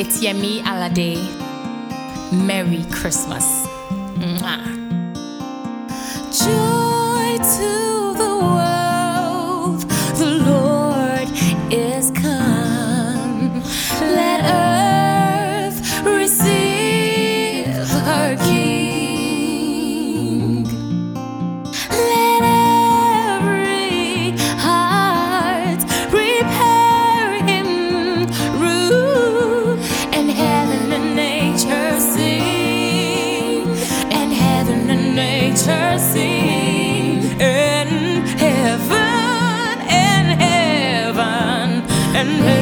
It's Yemi Alade. Merry Christmas. Mwah. Joy to the world, the Lord is come. Let earth receive her King. and